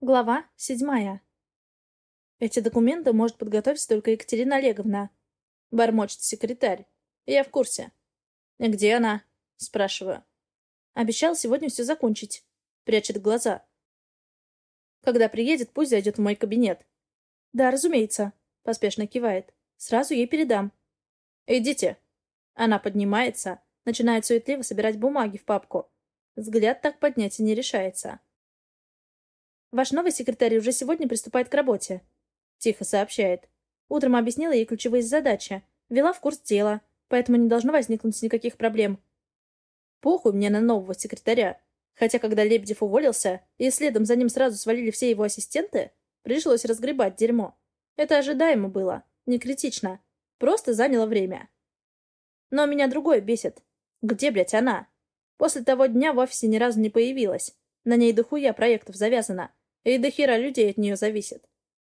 Глава седьмая. Эти документы может подготовить только Екатерина Олеговна. Бормочет секретарь. Я в курсе. «Где она?» Спрашиваю. Обещал сегодня все закончить. Прячет глаза. Когда приедет, пусть зайдет в мой кабинет. Да, разумеется. Поспешно кивает. Сразу ей передам. Идите. Она поднимается, начинает суетливо собирать бумаги в папку. Взгляд так поднять и не решается. Ваш новый секретарь уже сегодня приступает к работе. Тихо сообщает. Утром объяснила ей ключевые задачи. Вела в курс дела. Поэтому не должно возникнуть никаких проблем. Похуй мне на нового секретаря. Хотя, когда Лебедев уволился, и следом за ним сразу свалили все его ассистенты, пришлось разгребать дерьмо. Это ожидаемо было. Не критично. Просто заняло время. Но меня другое бесит. Где, блядь, она? После того дня в офисе ни разу не появилась. На ней дохуя проектов завязано. И до хера людей от нее зависит.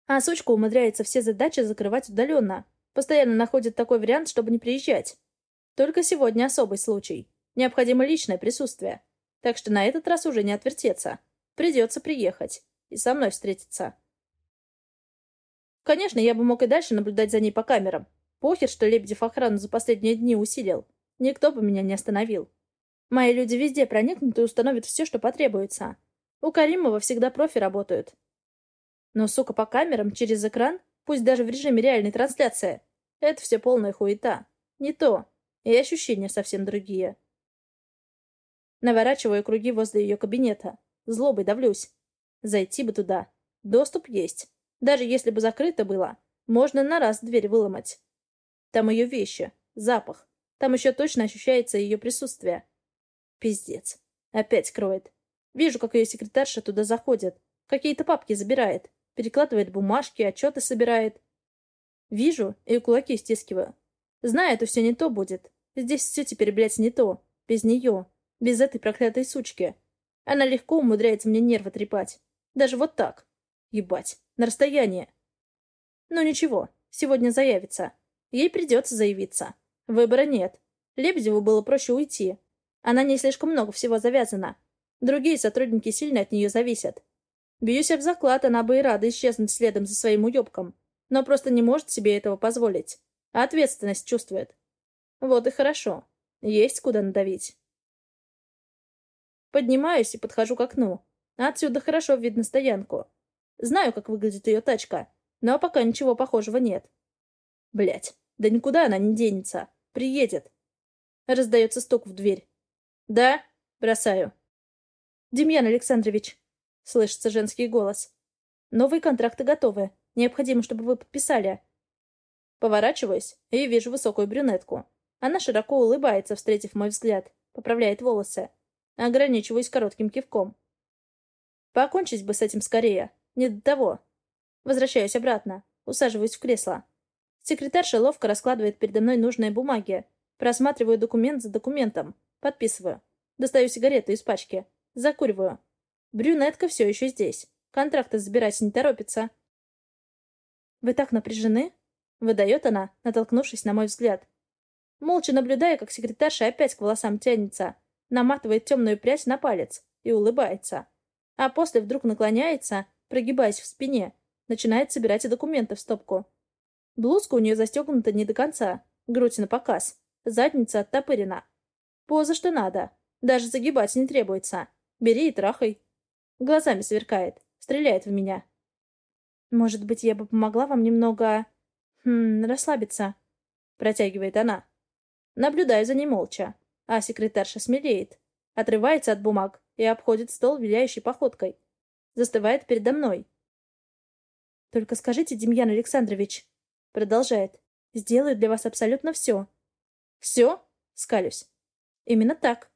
А сучка умудряется все задачи закрывать удаленно. Постоянно находит такой вариант, чтобы не приезжать. Только сегодня особый случай. Необходимо личное присутствие. Так что на этот раз уже не отвертеться. Придется приехать. И со мной встретиться. Конечно, я бы мог и дальше наблюдать за ней по камерам. Похер, что Лебедев охрану за последние дни усилил. Никто бы меня не остановил. Мои люди везде проникнут и установят все, что потребуется. У Каримова всегда профи работают. Но, сука, по камерам, через экран, пусть даже в режиме реальной трансляции, это все полная хуета. Не то. И ощущения совсем другие. Наворачиваю круги возле ее кабинета. Злобой давлюсь. Зайти бы туда. Доступ есть. Даже если бы закрыто было, можно на раз дверь выломать. Там ее вещи, запах. Там еще точно ощущается ее присутствие. Пиздец. Опять кроет. Вижу, как ее секретарша туда заходит. Какие-то папки забирает. Перекладывает бумажки, отчеты собирает. Вижу и кулаки стискиваю. Знаю, это все не то будет. Здесь все теперь, блядь, не то. Без нее. Без этой проклятой сучки. Она легко умудряется мне нервы трепать. Даже вот так. Ебать. На расстоянии. Но ничего. Сегодня заявится. Ей придется заявиться. Выбора нет. Лебедеву было проще уйти. Она не слишком много всего завязана. Другие сотрудники сильно от нее зависят. Бьюсь об заклад, она бы и рада исчезнуть следом за своим уебком. Но просто не может себе этого позволить. А ответственность чувствует. Вот и хорошо. Есть куда надавить. Поднимаюсь и подхожу к окну. Отсюда хорошо видно стоянку. Знаю, как выглядит ее тачка, но пока ничего похожего нет. Блять, да никуда она не денется. Приедет. Раздается стук в дверь. «Да?» — бросаю. «Демьян Александрович», — слышится женский голос. «Новые контракты готовы. Необходимо, чтобы вы подписали». Поворачиваюсь и вижу высокую брюнетку. Она широко улыбается, встретив мой взгляд. Поправляет волосы. Ограничиваюсь коротким кивком. Покончить бы с этим скорее. Не до того. Возвращаюсь обратно. Усаживаюсь в кресло. Секретарша ловко раскладывает передо мной нужные бумаги. Просматриваю документ за документом. Подписываю. Достаю сигарету из пачки. Закуриваю. Брюнетка все еще здесь. Контракты забирать не торопится. «Вы так напряжены?» — выдает она, натолкнувшись на мой взгляд. Молча наблюдая, как секретарша опять к волосам тянется, наматывает темную прядь на палец и улыбается. А после вдруг наклоняется, прогибаясь в спине, начинает собирать документы в стопку. Блузка у нее застегнута не до конца, грудь на показ, задница оттопырена. Поза что надо, даже загибать не требуется. Бери и трахай. Глазами сверкает. Стреляет в меня. Может быть, я бы помогла вам немного... Хм, расслабиться. Протягивает она. Наблюдаю за ней молча. А секретарша смелеет. Отрывается от бумаг и обходит стол виляющей походкой. Застывает передо мной. «Только скажите, Демьян Александрович...» Продолжает. «Сделаю для вас абсолютно все». «Все?» — скалюсь. «Именно так.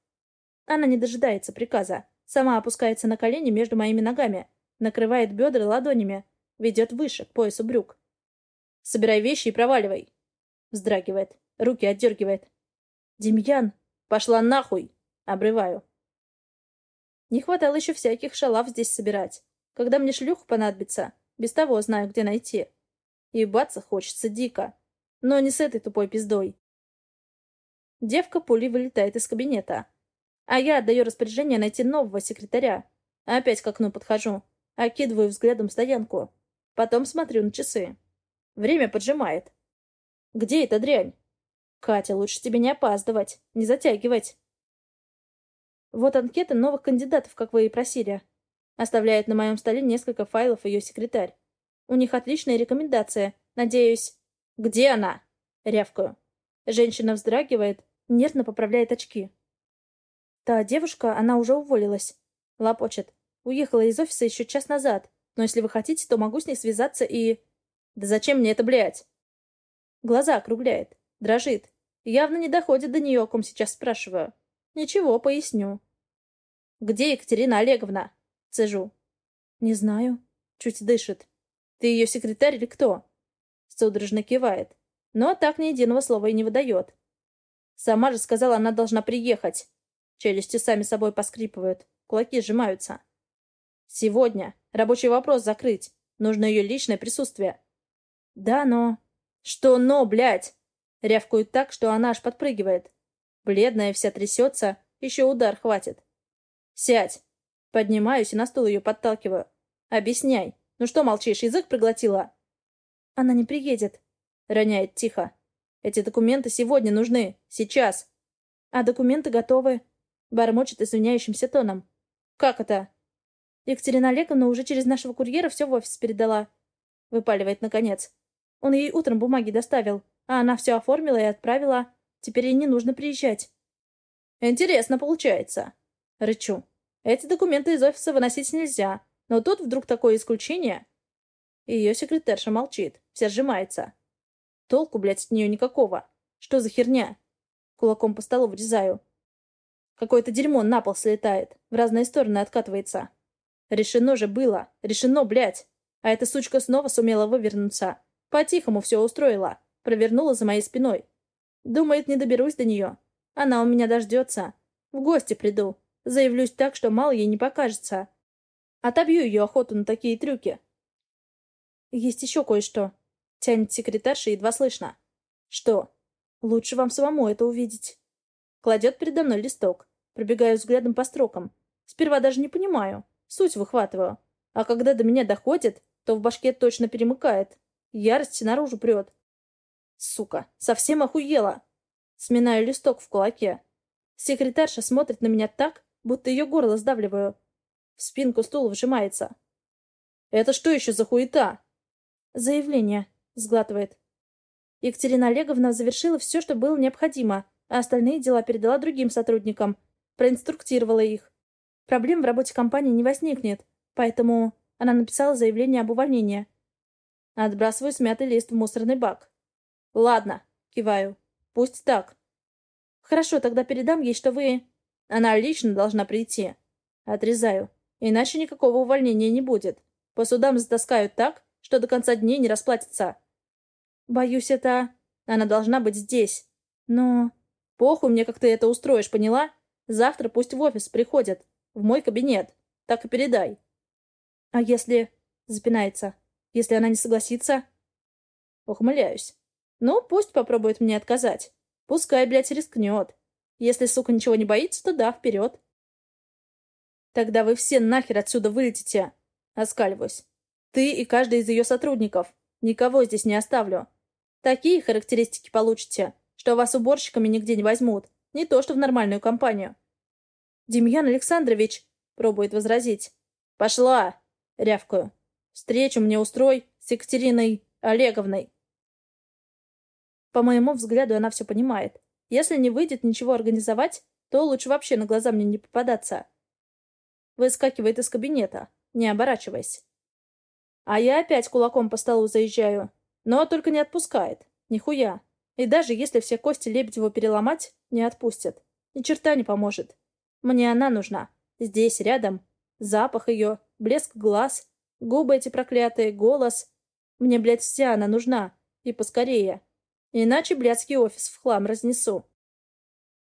Она не дожидается приказа. Сама опускается на колени между моими ногами, накрывает бедра ладонями, ведет выше, к поясу брюк. «Собирай вещи и проваливай!» Вздрагивает, руки отдергивает. «Демьян! Пошла нахуй!» Обрываю. Не хватало еще всяких шалав здесь собирать. Когда мне шлюх понадобится, без того знаю, где найти. Ебаться хочется дико. Но не с этой тупой пиздой. Девка пулей вылетает из кабинета. А я отдаю распоряжение найти нового секретаря. Опять к окну подхожу. Окидываю взглядом стоянку. Потом смотрю на часы. Время поджимает. Где эта дрянь? Катя, лучше тебе не опаздывать, не затягивать. Вот анкеты новых кандидатов, как вы и просили. Оставляет на моем столе несколько файлов ее секретарь. У них отличная рекомендация. Надеюсь... Где она? Рявкаю. Женщина вздрагивает, нервно поправляет очки. Та девушка, она уже уволилась. Лопочет. Уехала из офиса еще час назад. Но если вы хотите, то могу с ней связаться и... Да зачем мне это, блядь? Глаза округляет. Дрожит. Явно не доходит до нее, о ком сейчас спрашиваю. Ничего, поясню. «Где Екатерина Олеговна?» Цежу. «Не знаю». Чуть дышит. «Ты ее секретарь или кто?» Судорожно кивает. Но так ни единого слова и не выдает. Сама же сказала, она должна приехать. Челюсти сами собой поскрипывают. Кулаки сжимаются. Сегодня. Рабочий вопрос закрыть. Нужно ее личное присутствие. Да, но... Что но, блядь? Рявкают так, что она аж подпрыгивает. Бледная вся трясется. Еще удар хватит. Сядь. Поднимаюсь и на стул ее подталкиваю. Объясняй. Ну что молчишь, язык проглотила? Она не приедет. Роняет тихо. Эти документы сегодня нужны. Сейчас. А документы готовы. Бормочет извиняющимся тоном. Как это? Екатерина Олеговна уже через нашего курьера все в офис передала. Выпаливает наконец. Он ей утром бумаги доставил, а она все оформила и отправила. Теперь ей не нужно приезжать. Интересно получается. Рычу. Эти документы из офиса выносить нельзя. Но тут вдруг такое исключение. Ее секретарша молчит, вся сжимается. Толку, блядь, от нее никакого. Что за херня? Кулаком по столу врезаю. Какое-то дерьмо на пол слетает, в разные стороны откатывается. Решено же было. Решено, блядь. А эта сучка снова сумела вывернуться. По-тихому все устроила. Провернула за моей спиной. Думает, не доберусь до нее. Она у меня дождется. В гости приду. Заявлюсь так, что мало ей не покажется. Отобью ее охоту на такие трюки. Есть еще кое-что. Тянет секретарша едва слышно. Что? Лучше вам самому это увидеть. Кладет передо мной листок. Пробегаю взглядом по строкам. Сперва даже не понимаю. Суть выхватываю. А когда до меня доходит, то в башке точно перемыкает. Ярость наружу прет. Сука, совсем охуела. Сминаю листок в кулаке. Секретарша смотрит на меня так, будто ее горло сдавливаю. В спинку стула вжимается. «Это что еще за хуета?» «Заявление», — сглатывает. Екатерина Олеговна завершила все, что было необходимо, а остальные дела передала другим сотрудникам. Проинструктировала их. Проблем в работе компании не возникнет, поэтому она написала заявление об увольнении. Отбрасываю смятый лист в мусорный бак. «Ладно», — киваю. «Пусть так». «Хорошо, тогда передам ей, что вы...» «Она лично должна прийти». Отрезаю. Иначе никакого увольнения не будет. По судам затаскают так, что до конца дней не расплатится. Боюсь, это... Она должна быть здесь. Но... Похуй мне, как ты это устроишь, поняла? Завтра пусть в офис приходят. В мой кабинет. Так и передай. А если... Запинается. Если она не согласится? Ухмыляюсь. Ну, пусть попробует мне отказать. Пускай, блядь, рискнет. Если, сука, ничего не боится, то да, вперед. Тогда вы все нахер отсюда вылетите. Оскаливаюсь. Ты и каждый из ее сотрудников. Никого здесь не оставлю. Такие характеристики получите, что вас уборщиками нигде не возьмут. Не то, что в нормальную компанию. «Демьян Александрович!» — пробует возразить. «Пошла!» — рявкаю. «Встречу мне устрой с Екатериной Олеговной!» По моему взгляду, она все понимает. Если не выйдет ничего организовать, то лучше вообще на глаза мне не попадаться. Выскакивает из кабинета, не оборачиваясь. А я опять кулаком по столу заезжаю. Но только не отпускает. Нихуя. И даже если все кости Лебедеву переломать, не отпустят. Ни черта не поможет. Мне она нужна. Здесь, рядом. Запах ее, блеск глаз, губы эти проклятые, голос. Мне, блядь, вся она нужна. И поскорее. Иначе блядский офис в хлам разнесу.